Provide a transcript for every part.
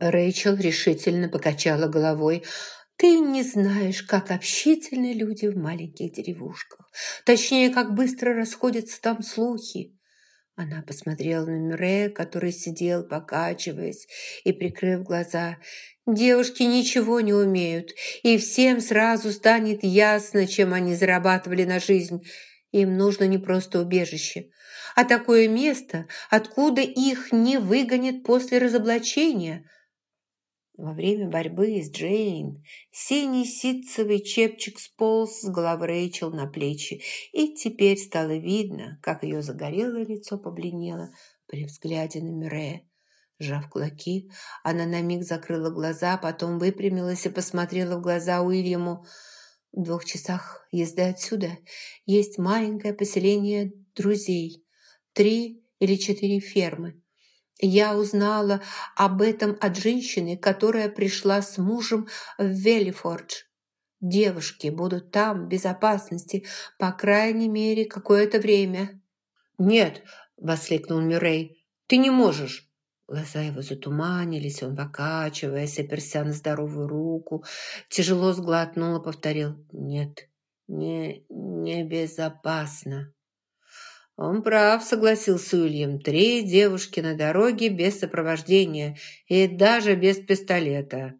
Рэйчел решительно покачала головой. «Ты не знаешь, как общительны люди в маленьких деревушках. Точнее, как быстро расходятся там слухи. Она посмотрела на Мюррея, который сидел, покачиваясь и прикрыв глаза. «Девушки ничего не умеют, и всем сразу станет ясно, чем они зарабатывали на жизнь. Им нужно не просто убежище, а такое место, откуда их не выгонят после разоблачения». Во время борьбы с Джейн синий ситцевый чепчик сполз с головы Рэйчел на плечи, и теперь стало видно, как ее загорелое лицо побледнело при взгляде на Мюррея. Сжав кулаки, она на миг закрыла глаза, потом выпрямилась и посмотрела в глаза Уильяму. В двух часах езды отсюда есть маленькое поселение друзей. Три или четыре фермы. Я узнала об этом от женщины, которая пришла с мужем в Веллифордж. Девушки будут там в безопасности, по крайней мере, какое-то время. «Нет!» – воскликнул Мюррей. «Ты не можешь!» Глаза его затуманились, он, покачиваясь, оперся на здоровую руку, тяжело сглотнул и повторил «Нет, не, небезопасно». «Он прав», — согласился Уильям. «Три девушки на дороге без сопровождения и даже без пистолета».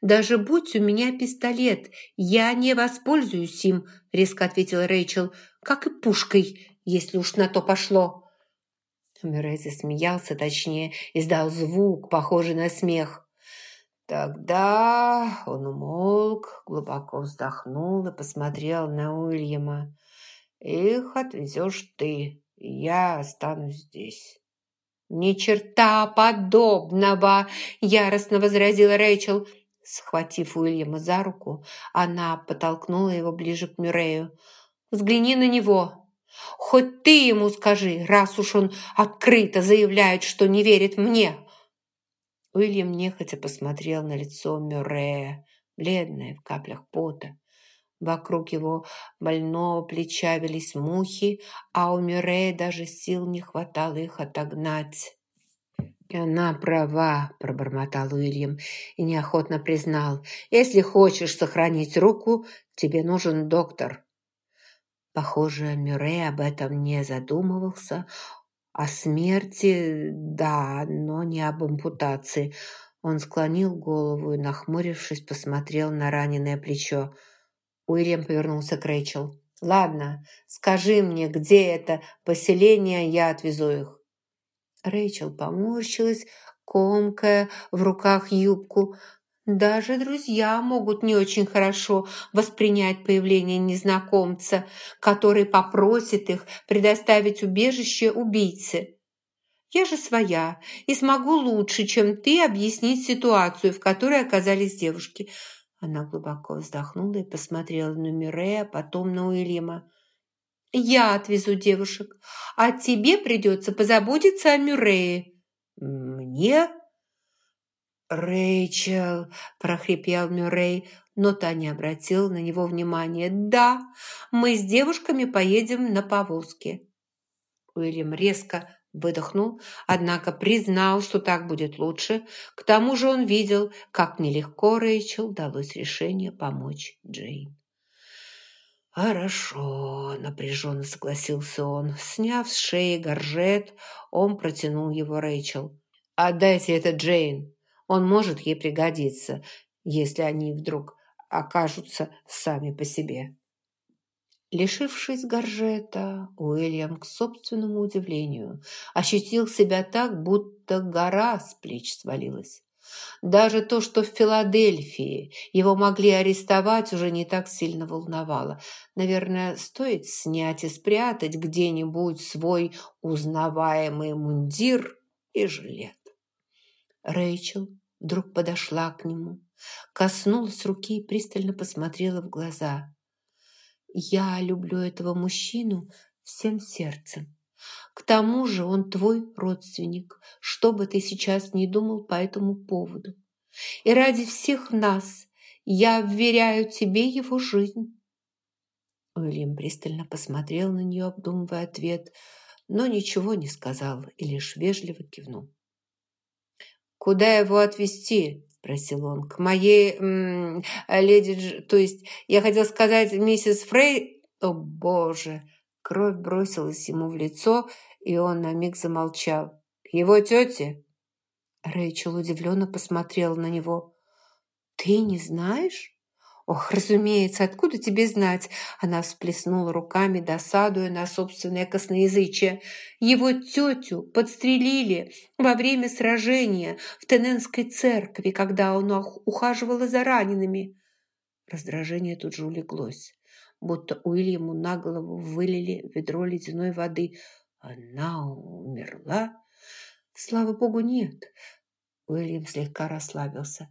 «Даже будь у меня пистолет, я не воспользуюсь им», — резко ответила Рэйчел, «как и пушкой, если уж на то пошло». Мюррей засмеялся, точнее, издал звук, похожий на смех. Тогда он умолк, глубоко вздохнул и посмотрел на Уильяма. Их отвезешь ты, я останусь здесь». «Ни черта подобного!» – яростно возразила Рэйчел. Схватив Уильяма за руку, она потолкнула его ближе к Мюррею. «Взгляни на него! Хоть ты ему скажи, раз уж он открыто заявляет, что не верит мне!» Уильям нехотя посмотрел на лицо Мюррея, бледное в каплях пота. Вокруг его больного плеча велись мухи, а у Мюррея даже сил не хватало их отогнать. «Она права», – пробормотал Уильям и неохотно признал. «Если хочешь сохранить руку, тебе нужен доктор». Похоже, Мюррей об этом не задумывался. О смерти, да, но не об ампутации. Он склонил голову и, нахмурившись, посмотрел на раненое плечо. Уильям повернулся к Рэйчел. «Ладно, скажи мне, где это поселение, я отвезу их». Рэйчел поморщилась, комкая в руках юбку. Даже друзья могут не очень хорошо воспринять появление незнакомца, который попросит их предоставить убежище убийце. Я же своя и смогу лучше, чем ты, объяснить ситуацию, в которой оказались девушки. Она глубоко вздохнула и посмотрела на Мюррея, потом на Уильяма. «Я отвезу девушек, а тебе придется позаботиться о Мюррее». «Мне?» «Рэйчел!» – прохрипел Мюррей, но та не обратила на него внимания. «Да, мы с девушками поедем на повозке». Уильям резко Выдохнул, однако признал, что так будет лучше. К тому же он видел, как нелегко Рэйчел далось решение помочь Джейн. «Хорошо», – напряженно согласился он. Сняв с шеи горжет, он протянул его Рэйчел. «Отдайте это Джейн. Он может ей пригодиться, если они вдруг окажутся сами по себе». Лишившись горжета, Уильям, к собственному удивлению, ощутил себя так, будто гора с плеч свалилась. Даже то, что в Филадельфии его могли арестовать, уже не так сильно волновало. Наверное, стоит снять и спрятать где-нибудь свой узнаваемый мундир и жилет. Рэйчел вдруг подошла к нему, коснулась руки и пристально посмотрела в глаза. Я люблю этого мужчину всем сердцем. К тому же он твой родственник, что бы ты сейчас ни думал по этому поводу. И ради всех нас я вверяю тебе его жизнь». Уильям пристально посмотрел на нее, обдумывая ответ, но ничего не сказал и лишь вежливо кивнул. «Куда его отвезти?» – спросил он. «К моей м -м, леди Дж... То есть, я хотел сказать, миссис Фрей...» «О, боже!» Кровь бросилась ему в лицо, и он на миг замолчал. «Его тете?» Рэйчел удивленно посмотрела на него. «Ты не знаешь?» «Ох, разумеется, откуда тебе знать?» Она всплеснула руками, досадуя на собственное косноязычие. «Его тетю подстрелили во время сражения в Тененской церкви, когда он ухаживала за ранеными». Раздражение тут же улеглось, будто Уильяму на голову вылили ведро ледяной воды. «Она умерла?» «Слава богу, нет!» Уильям слегка расслабился.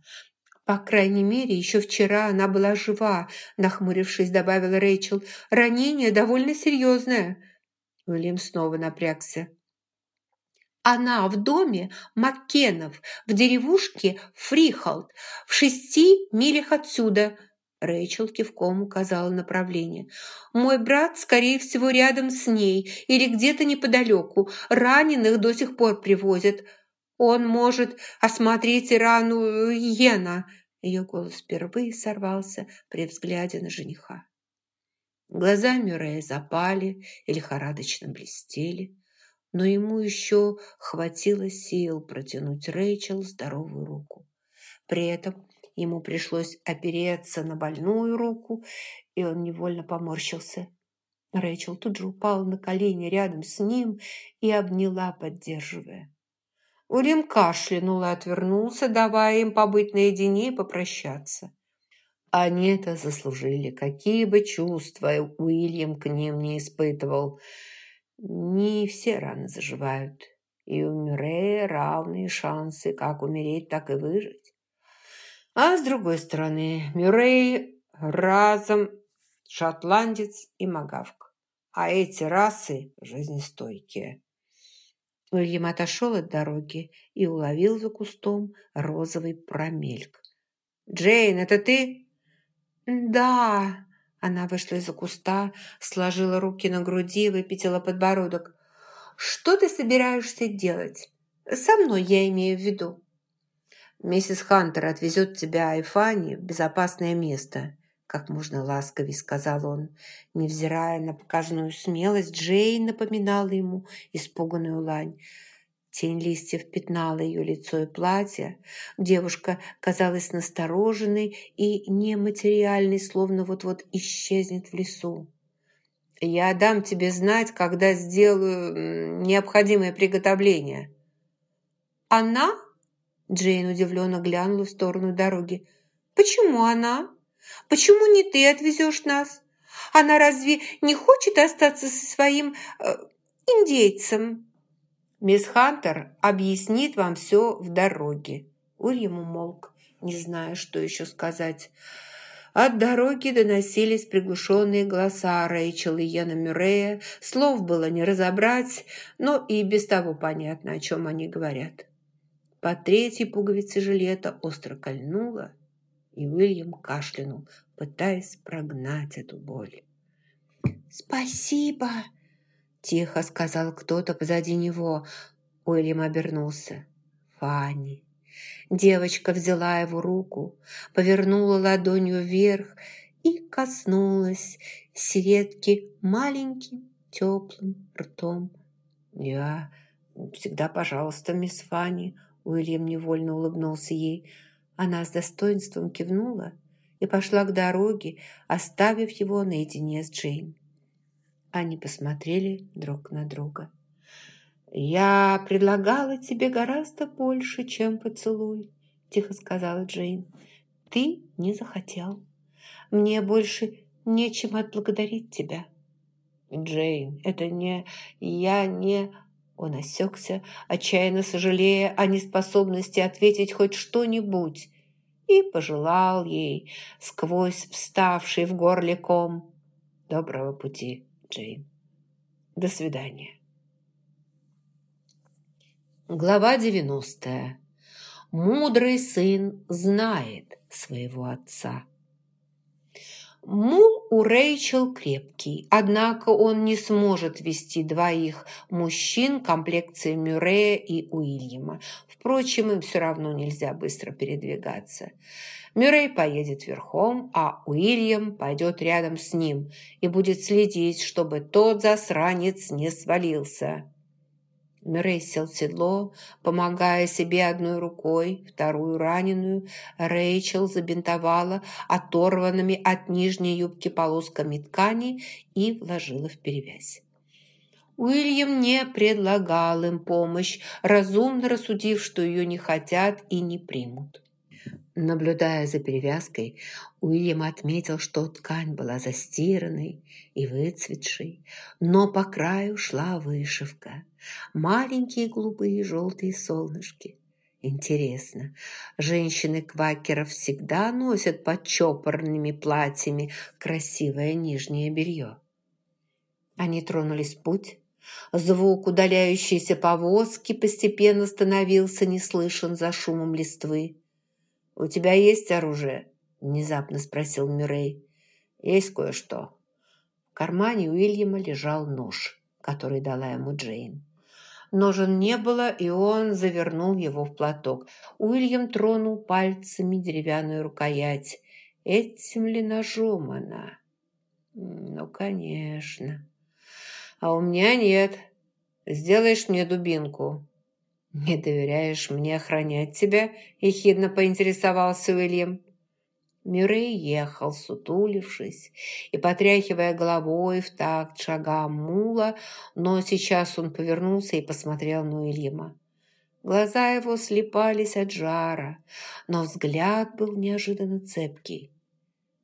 «По крайней мере, еще вчера она была жива», – нахмурившись, добавила Рэйчел. «Ранение довольно серьезное». Уильям снова напрягся. Она в доме Маккенов, в деревушке Фрихолд, в шести милях отсюда. Рэйчел кивком указала направление. «Мой брат, скорее всего, рядом с ней или где-то неподалеку. Раненых до сих пор привозят. Он может осмотреть рану Йена». Ее голос впервые сорвался при взгляде на жениха. Глаза Мюррея запали и лихорадочно блестели, но ему еще хватило сил протянуть Рэйчел здоровую руку. При этом ему пришлось опереться на больную руку, и он невольно поморщился. Рэйчел тут же упала на колени рядом с ним и обняла, поддерживая. Урим кашлянул и отвернулся, давая им побыть наедине и попрощаться. Они это заслужили, какие бы чувства Уильям к ним не испытывал. Не все раны заживают, и у Мюррея равные шансы как умереть, так и выжить. А с другой стороны, Мюррей разом шотландец и магавк, а эти расы жизнестойкие. Уильям отошел от дороги и уловил за кустом розовый промельк. «Джейн, это ты?» «Да!» Она вышла из-за куста, сложила руки на груди выпятила подбородок. «Что ты собираешься делать? Со мной я имею в виду». «Миссис Хантер отвезет тебя и Фанни в безопасное место как можно ласковее сказал он. Невзирая на показанную смелость, Джейн напоминала ему испуганную лань. Тень листьев пятнала ее лицо и платье. Девушка казалась настороженной и нематериальной, словно вот-вот исчезнет в лесу. «Я дам тебе знать, когда сделаю необходимое приготовление». «Она?» Джейн удивленно глянула в сторону дороги. «Почему она?» Почему не ты отвезешь нас? Она разве не хочет остаться со своим э, индейцем?» «Мисс Хантер объяснит вам все в дороге». Уильям умолк, не зная, что еще сказать. От дороги доносились приглушенные голоса Рэйчел и Йена Мюррея. Слов было не разобрать, но и без того понятно, о чем они говорят. По третьей пуговице жилета остро кольнуло, и Уильям кашлянул, пытаясь прогнать эту боль. «Спасибо!» – тихо сказал кто-то позади него. Уильям обернулся. «Фанни!» Девочка взяла его руку, повернула ладонью вверх и коснулась сиретки маленьким теплым ртом. «Я всегда, пожалуйста, мисс Фанни!» Уильям невольно улыбнулся ей – она с достоинством кивнула и пошла к дороге, оставив его наедине с Джейн. Они посмотрели друг на друга. «Я предлагала тебе гораздо больше, чем поцелуй», – тихо сказала Джейн. «Ты не захотел. Мне больше нечем отблагодарить тебя». «Джейн, это не... Я не...» Он осекся, отчаянно сожалея о неспособности ответить хоть что-нибудь, и пожелал ей сквозь вставший в горле ком «Доброго пути, Джейн. До свидания». Глава девяностая. Мудрый сын знает своего отца. Мул у Рэйчел крепкий, однако он не сможет вести двоих мужчин комплекции Мюррея и Уильяма. Впрочем, им все равно нельзя быстро передвигаться. Мюррей поедет верхом, а Уильям пойдет рядом с ним и будет следить, чтобы тот засранец не свалился. Мюррей сел седло, помогая себе одной рукой, вторую раненую. Рэйчел забинтовала оторванными от нижней юбки полосками ткани и вложила в перевязь. Уильям не предлагал им помощь, разумно рассудив, что ее не хотят и не примут. Наблюдая за перевязкой, Уильям отметил, что ткань была застиранной и выцветшей, но по краю шла вышивка. Маленькие голубые желтые солнышки. Интересно, женщины-квакеров всегда носят под чопорными платьями красивое нижнее белье. Они тронулись в путь. Звук удаляющейся повозки постепенно становился неслышен за шумом листвы. «У тебя есть оружие?» – внезапно спросил Мюррей. «Есть кое-что». В кармане Уильяма лежал нож, который дала ему Джейн. Ножен не было, и он завернул его в платок. Уильям тронул пальцами деревянную рукоять. Этим ли ножом она? Ну, конечно. А у меня нет. Сделаешь мне дубинку? «Не доверяешь мне охранять тебя?» – ехидно поинтересовался Уильям. Мюррей ехал, сутулившись и потряхивая головой в такт шагам мула, но сейчас он повернулся и посмотрел на Уильяма. Глаза его слепались от жара, но взгляд был неожиданно цепкий.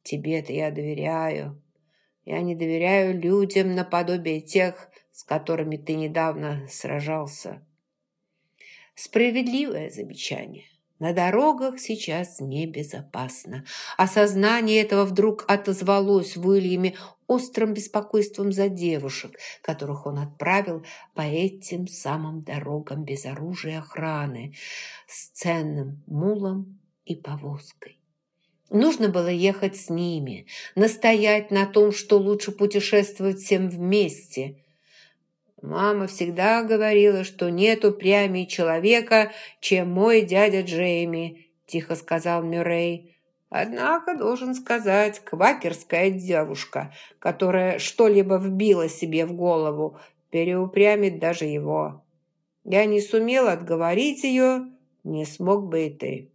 «Тебе-то я доверяю. Я не доверяю людям наподобие тех, с которыми ты недавно сражался». Справедливое замечание. На дорогах сейчас небезопасно. Осознание этого вдруг отозвалось в Уильяме острым беспокойством за девушек, которых он отправил по этим самым дорогам без оружия охраны, с ценным мулом и повозкой. Нужно было ехать с ними, настоять на том, что лучше путешествовать всем вместе – Мама всегда говорила, что нет упрямей человека, чем мой дядя Джейми, тихо сказал Мюррей. Однако, должен сказать, квакерская девушка, которая что-либо вбила себе в голову, переупрямит даже его. Я не сумел отговорить ее, не смог бы и ты.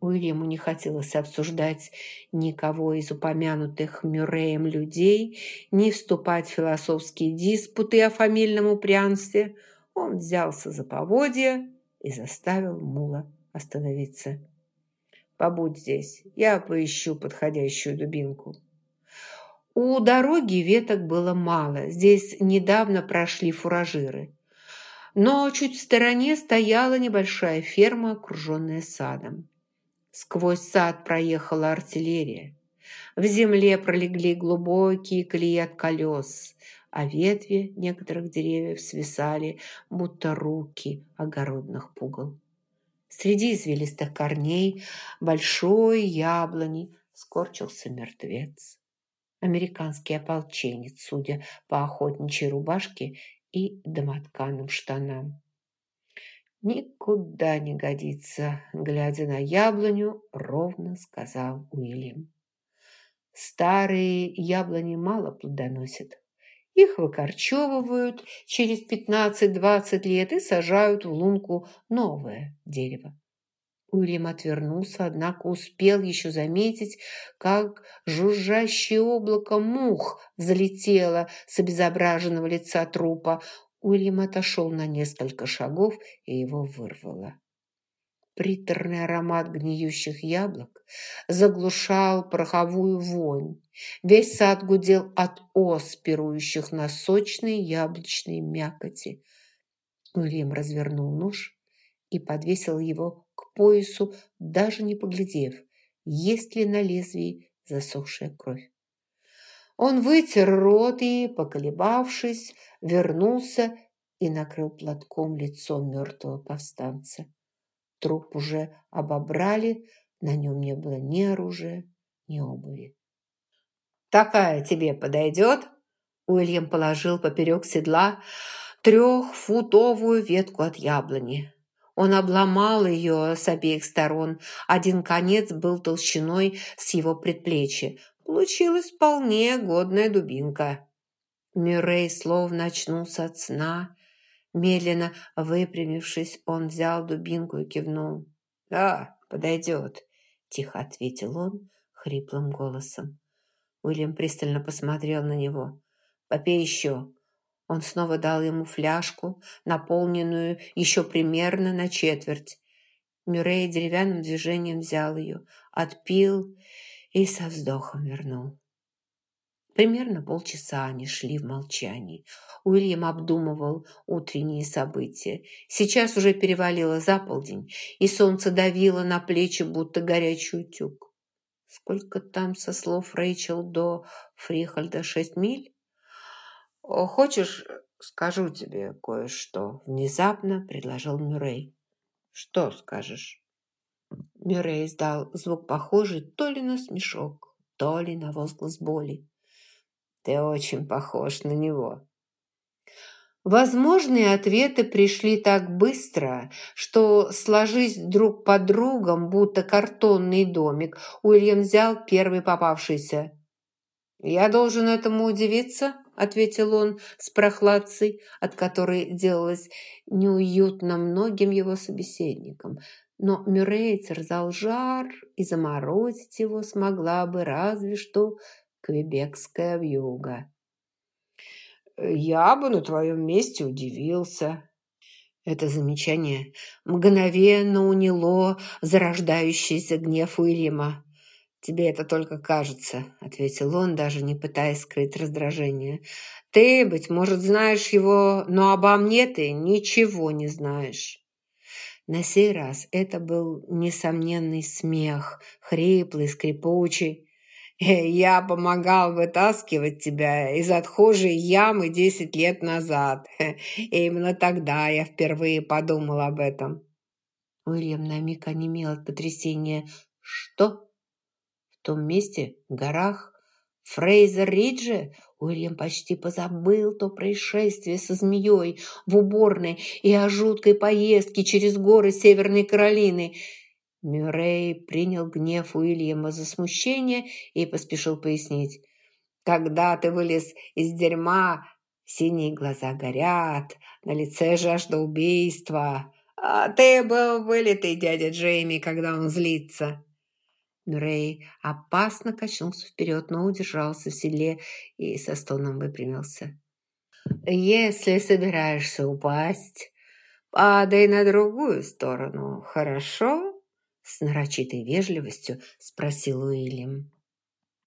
Уильяму не хотелось обсуждать никого из упомянутых Мюрреем людей, не вступать в философские диспуты о фамильном упрямстве. Он взялся за поводья и заставил мула остановиться. «Побудь здесь, я поищу подходящую дубинку». У дороги веток было мало, здесь недавно прошли фуражиры. Но чуть в стороне стояла небольшая ферма, окруженная садом. Сквозь сад проехала артиллерия. В земле пролегли глубокие колеи от колес, а ветви некоторых деревьев свисали, будто руки огородных пугал. Среди извилистых корней большой яблони скорчился мертвец. Американский ополченец, судя по охотничьей рубашке и домотканым штанам. «Никуда не годится», — глядя на яблоню, ровно сказал Уильям. «Старые яблони мало плодоносят. Их выкорчевывают через 15-20 лет и сажают в лунку новое дерево. Уильям отвернулся, однако успел еще заметить, как жужжащее облако мух залетело с обезображенного лица трупа. Уильям отошел на несколько шагов, и его вырвало. Приторный аромат гниющих яблок заглушал пороховую вонь. Весь сад гудел от ос, пирующих на сочные яблочные мякоти. Уильям развернул нож и подвесил его к поясу, даже не поглядев, есть ли на лезвии засохшая кровь. Он вытер рот и, поколебавшись, вернулся и накрыл платком лицо мертвого повстанца. Труп уже обобрали, на нем не было ни оружия, ни обуви. «Такая тебе подойдет?» Уильям положил поперек седла трехфутовую ветку от яблони. Он обломал ее с обеих сторон. Один конец был толщиной с его предплечья. Получилась вполне годная дубинка. Мюррей словно очнулся от сна. Медленно выпрямившись, он взял дубинку и кивнул. «Да, подойдет», – тихо ответил он хриплым голосом. Уильям пристально посмотрел на него. «Попей еще». Он снова дал ему фляжку, наполненную еще примерно на четверть. Мюррей деревянным движением взял ее, отпил и со вздохом вернул. Примерно полчаса они шли в молчании. Уильям обдумывал утренние события. Сейчас уже перевалило за полдень, и солнце давило на плечи, будто горячий утюг. Сколько там, со слов Рэйчел, до Фрихальда шесть миль? «Хочешь, скажу тебе кое-что?» Внезапно предложил Мюррей. «Что скажешь?» Мюррей издал звук, похожий то ли на смешок, то ли на возглас боли. «Ты очень похож на него». Возможные ответы пришли так быстро, что, сложись друг под другом, будто картонный домик, Уильям взял первый попавшийся. «Я должен этому удивиться?» ответил он с прохладцей, от которой делалось неуютно многим его собеседникам. Но Мюррей терзал жар, и заморозить его смогла бы разве что квебекская вьюга. «Я бы на твоем месте удивился», это замечание мгновенно уняло зарождающийся гнев Уильяма. «Тебе это только кажется», — ответил он, даже не пытаясь скрыть раздражение. «Ты, быть может, знаешь его, но обо мне ты ничего не знаешь». На сей раз это был несомненный смех, хриплый, скрипучий. «Э, «Я помогал вытаскивать тебя из отхожей ямы десять лет назад. И именно тогда я впервые подумал об этом». Уильям на миг онемел от потрясения. «Что?» том месте, в горах, Фрейзер-Ридже, Уильям почти позабыл то происшествие со змеей в уборной и о жуткой поездке через горы Северной Каролины. Мюррей принял гнев Уильяма за смущение и поспешил пояснить. «Когда ты вылез из дерьма, синие глаза горят, на лице жажда убийства. А ты был вылитый дядя Джейми, когда он злится». Рэй опасно качнулся вперед, но удержался в селе и со стоном выпрямился. «Если собираешься упасть, падай на другую сторону, хорошо?» С нарочитой вежливостью спросил Уильям.